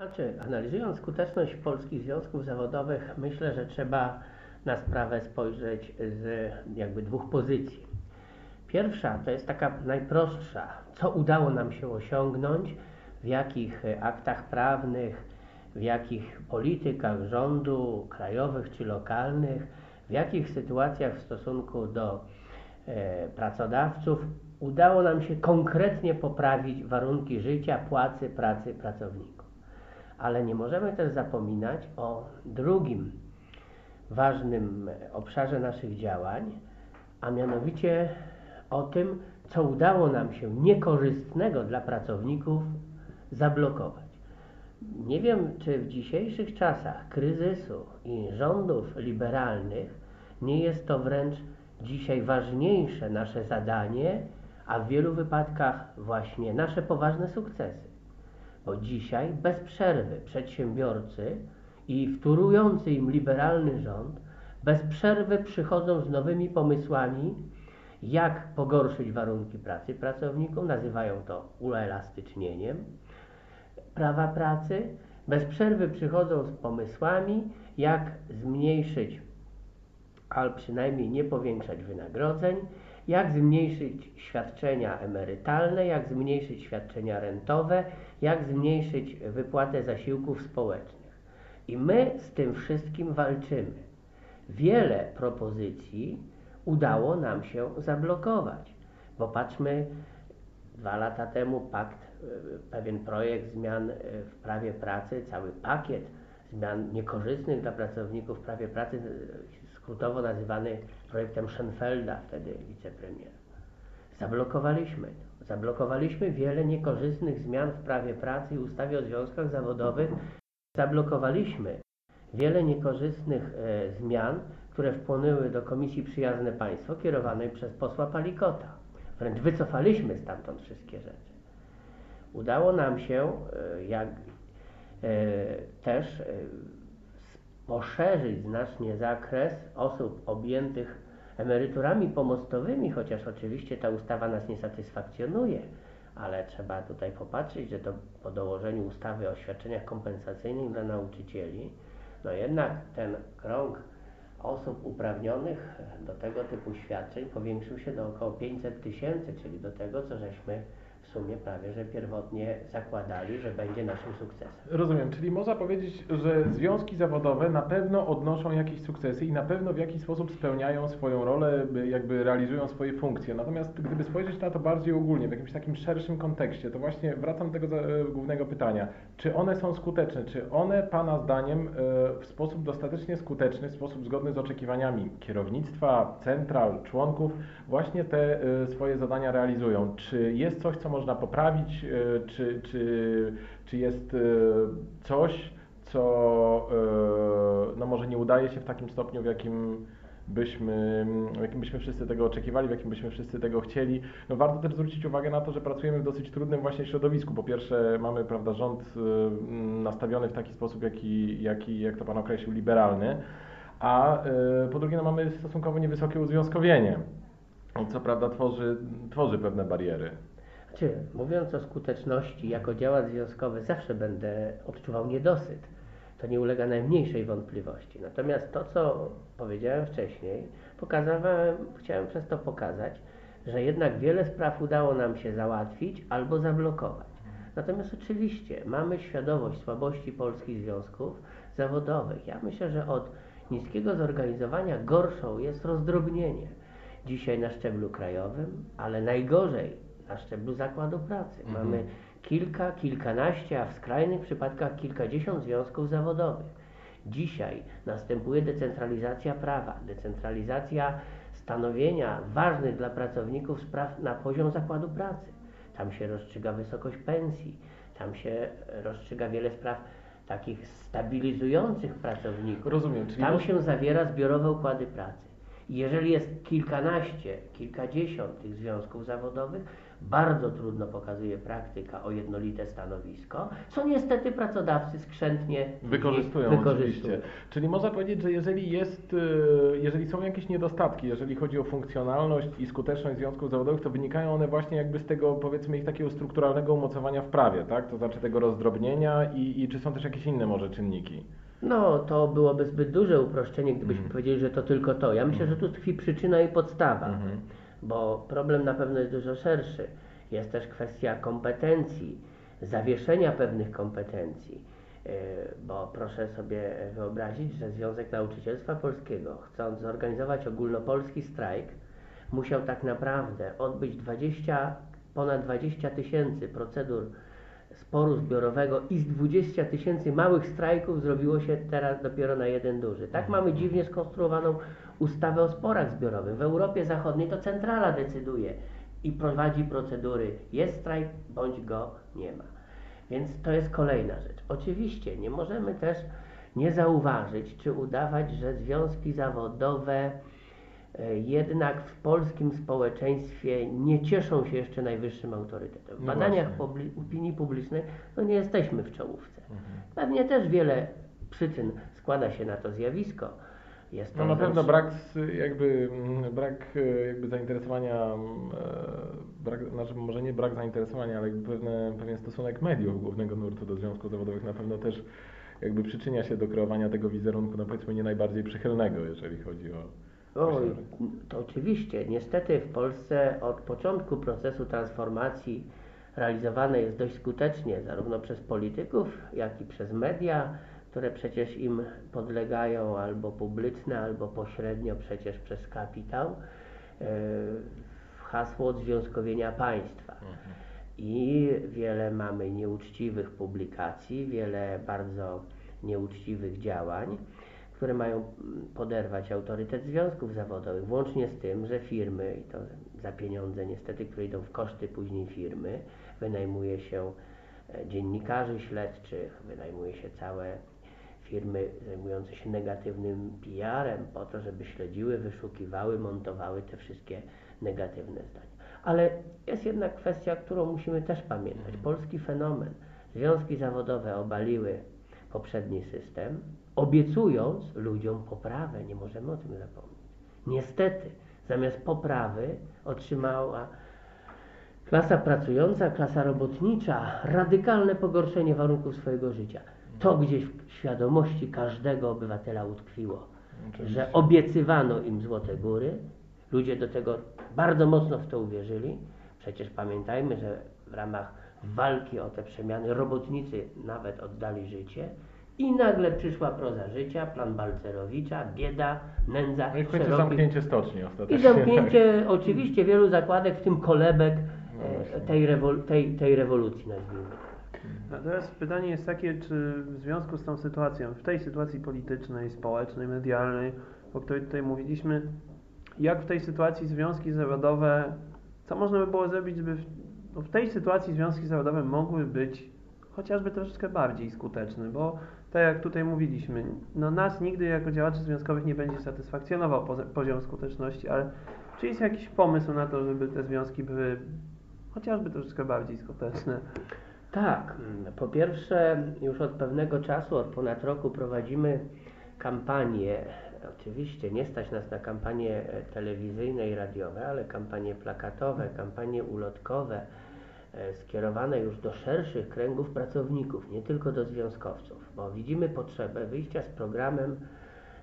Znaczy, analizując skuteczność polskich związków zawodowych, myślę, że trzeba na sprawę spojrzeć z jakby dwóch pozycji. Pierwsza to jest taka najprostsza, co udało nam się osiągnąć, w jakich aktach prawnych, w jakich politykach rządu, krajowych czy lokalnych, w jakich sytuacjach w stosunku do e, pracodawców udało nam się konkretnie poprawić warunki życia, płacy, pracy pracowników. Ale nie możemy też zapominać o drugim ważnym obszarze naszych działań, a mianowicie o tym, co udało nam się niekorzystnego dla pracowników zablokować. Nie wiem, czy w dzisiejszych czasach kryzysu i rządów liberalnych nie jest to wręcz dzisiaj ważniejsze nasze zadanie, a w wielu wypadkach właśnie nasze poważne sukcesy. Bo dzisiaj bez przerwy przedsiębiorcy i wtórujący im liberalny rząd bez przerwy przychodzą z nowymi pomysłami, jak pogorszyć warunki pracy pracowników, nazywają to uelastycznieniem prawa pracy. Bez przerwy przychodzą z pomysłami, jak zmniejszyć, albo przynajmniej nie powiększać wynagrodzeń, jak zmniejszyć świadczenia emerytalne, jak zmniejszyć świadczenia rentowe, jak zmniejszyć wypłatę zasiłków społecznych. I my z tym wszystkim walczymy. Wiele propozycji udało nam się zablokować, bo patrzmy, dwa lata temu pakt, e, pewien projekt zmian e, w prawie pracy, cały pakiet zmian niekorzystnych dla pracowników w prawie pracy, e, skrótowo nazywany projektem Schenfelda, wtedy wicepremiera. Zablokowaliśmy to. Zablokowaliśmy wiele niekorzystnych zmian w prawie pracy i ustawie o związkach zawodowych. Zablokowaliśmy wiele niekorzystnych e, zmian, które wpłynęły do Komisji Przyjazne Państwo kierowanej przez posła Palikota. Wręcz wycofaliśmy stamtąd wszystkie rzeczy. Udało nam się e, jak, e, też e, poszerzyć znacznie zakres osób objętych emeryturami pomostowymi, chociaż oczywiście ta ustawa nas nie satysfakcjonuje, ale trzeba tutaj popatrzeć, że to po dołożeniu ustawy o świadczeniach kompensacyjnych dla nauczycieli, no jednak ten krąg osób uprawnionych do tego typu świadczeń powiększył się do około 500 tysięcy, czyli do tego, co żeśmy sumie prawie, że pierwotnie zakładali, że będzie naszym sukcesem. Rozumiem, czyli można powiedzieć, że związki zawodowe na pewno odnoszą jakieś sukcesy i na pewno w jakiś sposób spełniają swoją rolę, jakby realizują swoje funkcje. Natomiast gdyby spojrzeć na to bardziej ogólnie, w jakimś takim szerszym kontekście, to właśnie wracam do tego e, głównego pytania. Czy one są skuteczne? Czy one Pana zdaniem e, w sposób dostatecznie skuteczny, w sposób zgodny z oczekiwaniami kierownictwa, central, członków właśnie te e, swoje zadania realizują? Czy jest coś, co może można poprawić, e, czy, czy, czy jest e, coś, co e, no może nie udaje się w takim stopniu, w jakim byśmy, w jakim byśmy wszyscy tego oczekiwali, w jakim byśmy wszyscy tego chcieli. No warto też zwrócić uwagę na to, że pracujemy w dosyć trudnym właśnie środowisku. Po pierwsze mamy prawda, rząd nastawiony w taki sposób, jaki, jaki jak to Pan określił, liberalny, a po drugie no, mamy stosunkowo niewysokie uzwiązkowienie, co prawda tworzy, tworzy pewne bariery. Czy mówiąc o skuteczności, jako działacz związkowy zawsze będę odczuwał niedosyt. To nie ulega najmniejszej wątpliwości. Natomiast to, co powiedziałem wcześniej, pokazałem, chciałem przez to pokazać, że jednak wiele spraw udało nam się załatwić albo zablokować. Natomiast oczywiście mamy świadomość słabości polskich związków zawodowych. Ja myślę, że od niskiego zorganizowania gorszą jest rozdrobnienie. Dzisiaj na szczeblu krajowym, ale najgorzej na szczeblu zakładu pracy. Mhm. Mamy kilka, kilkanaście, a w skrajnych przypadkach kilkadziesiąt związków zawodowych. Dzisiaj następuje decentralizacja prawa, decentralizacja stanowienia ważnych dla pracowników spraw na poziom zakładu pracy. Tam się rozstrzyga wysokość pensji, tam się rozstrzyga wiele spraw takich stabilizujących pracowników. Rozumiem. Czyli tam się zawiera zbiorowe układy pracy. jeżeli jest kilkanaście, kilkadziesiąt tych związków zawodowych, bardzo trudno pokazuje praktyka o jednolite stanowisko, co niestety pracodawcy skrzętnie Wykorzystują, wykorzystują. Czyli można powiedzieć, że jeżeli jest, y, jeżeli są jakieś niedostatki, jeżeli chodzi o funkcjonalność i skuteczność związków zawodowych, to wynikają one właśnie jakby z tego, powiedzmy, ich takiego strukturalnego umocowania w prawie, tak? To znaczy tego rozdrobnienia i, i czy są też jakieś inne może czynniki? No, to byłoby zbyt duże uproszczenie, gdybyśmy Mhm. powiedzieli, że to tylko to. Ja myślę, że tu tkwi przyczyna i podstawa, Mhm. Bo problem na pewno jest dużo szerszy. Jest też kwestia kompetencji, zawieszenia pewnych kompetencji, Yy, bo proszę sobie wyobrazić, że Związek Nauczycielstwa Polskiego, chcąc zorganizować ogólnopolski strajk, musiał tak naprawdę odbyć 20, ponad 20 tysięcy procedur sporu zbiorowego i z 20 tysięcy małych strajków zrobiło się teraz dopiero na jeden duży. Tak mamy dziwnie skonstruowaną ustawę o sporach zbiorowych. W Europie Zachodniej to centrala decyduje i prowadzi procedury. Jest strajk, bądź go nie ma. Więc to jest kolejna rzecz. Oczywiście nie możemy też nie zauważyć czy udawać, że związki zawodowe jednak w polskim społeczeństwie nie cieszą się jeszcze najwyższym autorytetem. W No badaniach publi- opinii publicznej no nie jesteśmy w czołówce. Mhm. Pewnie też wiele przyczyn składa się na to zjawisko. Jest to No na pewno brak jakby mm, brak e, jakby zainteresowania, e, brak, znaczy może nie brak zainteresowania, ale jakby pewne, pewien stosunek mediów głównego nurtu do związków zawodowych na pewno też jakby przyczynia się do kreowania tego wizerunku, no powiedzmy nie najbardziej przychylnego, jeżeli chodzi o Oj, Myślę, to oczywiście. Niestety w Polsce od początku procesu transformacji realizowane jest dość skutecznie zarówno przez polityków, jak i przez media, które przecież im podlegają albo publiczne, albo pośrednio przecież przez kapitał, e, w hasło odzwiązkowienia państwa. I wiele mamy nieuczciwych publikacji, wiele bardzo nieuczciwych działań, które mają mm, poderwać autorytet związków zawodowych, włącznie z tym, że firmy, i to za pieniądze niestety, które idą w koszty później firmy, wynajmuje się e, dziennikarzy śledczych, wynajmuje się całe firmy zajmujące się negatywnym PR-em po to, żeby śledziły, wyszukiwały, montowały te wszystkie negatywne zdania. Ale jest jednak kwestia, którą musimy też pamiętać. Polski fenomen. Związki zawodowe obaliły poprzedni system, obiecując ludziom poprawę. Nie możemy o tym zapomnieć. Niestety, zamiast poprawy otrzymała klasa pracująca, klasa robotnicza radykalne pogorszenie warunków swojego życia. To gdzieś w świadomości każdego obywatela utkwiło, że obiecywano im złote góry, ludzie do tego bardzo mocno w to uwierzyli. Przecież pamiętajmy, że w ramach walki o te przemiany robotnicy nawet oddali życie i nagle przyszła proza życia, plan Balcerowicza, bieda, nędza, No i w końcu szeroki- zamknięcie stoczni ostatecznie. i zamknięcie oczywiście wielu zakładek, w tym kolebek No e, tej, rewol, tej, tej rewolucji nazwijmy. A teraz pytanie jest takie, czy w związku z tą sytuacją, w tej sytuacji politycznej, społecznej, medialnej, o której tutaj mówiliśmy, jak w tej sytuacji związki zawodowe, co można by było zrobić, żeby w, no w tej sytuacji związki zawodowe mogły być chociażby troszeczkę bardziej skuteczne, bo tak jak tutaj mówiliśmy, no nas nigdy jako działaczy związkowych nie będzie satysfakcjonował poziom skuteczności, ale czy jest jakiś pomysł na to, żeby te związki były chociażby troszeczkę bardziej skuteczne? Tak, po pierwsze już od pewnego czasu, od ponad roku prowadzimy kampanie, oczywiście nie stać nas na kampanie e, telewizyjne i radiowe, ale kampanie plakatowe, kampanie ulotkowe, e, skierowane już do szerszych kręgów pracowników, nie tylko do związkowców, bo widzimy potrzebę wyjścia z programem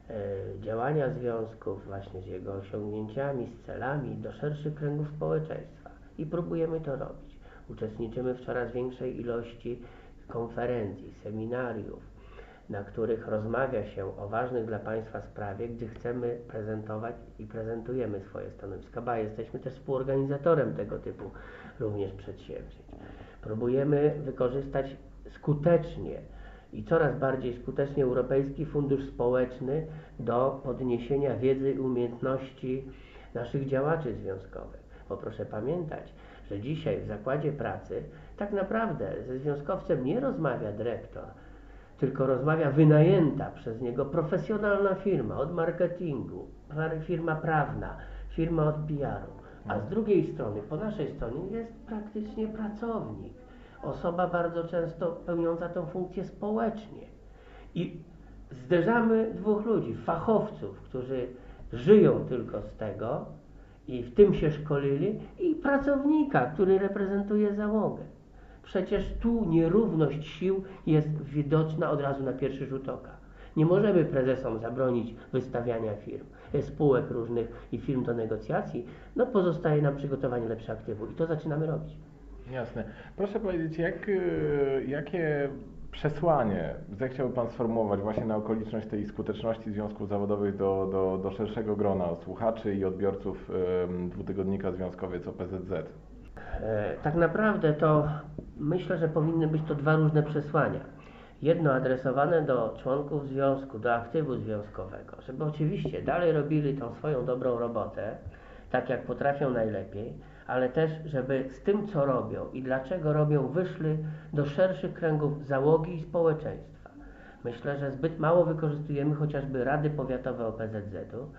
e, działania związków, właśnie z jego osiągnięciami, z celami do szerszych kręgów społeczeństwa i próbujemy to robić. Uczestniczymy w coraz większej ilości konferencji, seminariów, na których rozmawia się o ważnych dla Państwa sprawie, gdzie chcemy prezentować i prezentujemy swoje stanowiska. Ba, jesteśmy też współorganizatorem tego typu również przedsięwzięć. Próbujemy wykorzystać skutecznie i coraz bardziej skutecznie Europejski Fundusz Społeczny do podniesienia wiedzy i umiejętności naszych działaczy związkowych. Bo proszę pamiętać, że dzisiaj w zakładzie pracy tak naprawdę ze związkowcem nie rozmawia dyrektor, tylko rozmawia wynajęta przez niego profesjonalna firma od marketingu, firma prawna, firma od PR-u. A z drugiej strony, po naszej stronie jest praktycznie pracownik. Osoba bardzo często pełniąca tę funkcję społecznie. I zderzamy dwóch ludzi, fachowców, którzy żyją tylko z tego i w tym się szkolili, i pracownika, który reprezentuje załogę. Przecież tu nierówność sił jest widoczna od razu na pierwszy rzut oka. Nie możemy prezesom zabronić wystawiania firm, e, spółek różnych i firm do negocjacji. No pozostaje nam przygotowanie lepszego aktywu i to zaczynamy robić. Jasne. Proszę powiedzieć, jak, y, jakie przesłanie zechciałby Pan sformułować właśnie na okoliczność tej skuteczności związków zawodowych do, do, do szerszego grona słuchaczy i odbiorców dwutygodnika Związkowiec OPZZ? E, tak naprawdę to myślę, że powinny być to dwa różne przesłania. Jedno adresowane do członków związku, do aktywu związkowego, żeby oczywiście dalej robili tą swoją dobrą robotę, tak jak potrafią najlepiej, ale też, żeby z tym, co robią i dlaczego robią, wyszli do szerszych kręgów załogi i społeczeństwa. Myślę, że zbyt mało wykorzystujemy chociażby Rady Powiatowe OPZZ-u,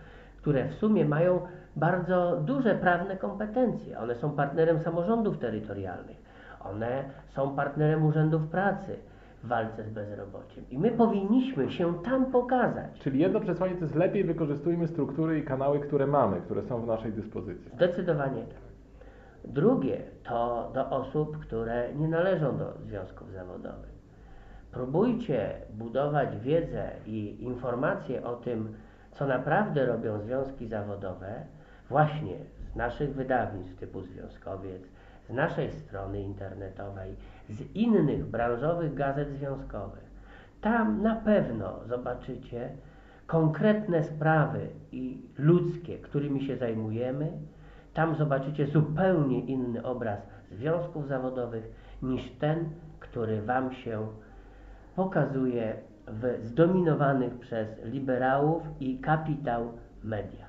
które w sumie mają bardzo duże prawne kompetencje. One są partnerem samorządów terytorialnych, one są partnerem urzędów pracy w walce z bezrobociem. I my powinniśmy się tam pokazać. Czyli jedno przesłanie to jest lepiej wykorzystujmy struktury i kanały, które mamy, które są w naszej dyspozycji. Zdecydowanie tak. Drugie to do osób, które nie należą do związków zawodowych. Próbujcie budować wiedzę i informacje o tym, co naprawdę robią związki zawodowe, właśnie z naszych wydawnictw typu Związkowiec, z naszej strony internetowej, z innych branżowych gazet związkowych. Tam na pewno zobaczycie konkretne sprawy i ludzkie, którymi się zajmujemy. Tam zobaczycie zupełnie inny obraz związków zawodowych niż ten, który Wam się pokazuje w zdominowanych przez liberałów i kapitał mediach.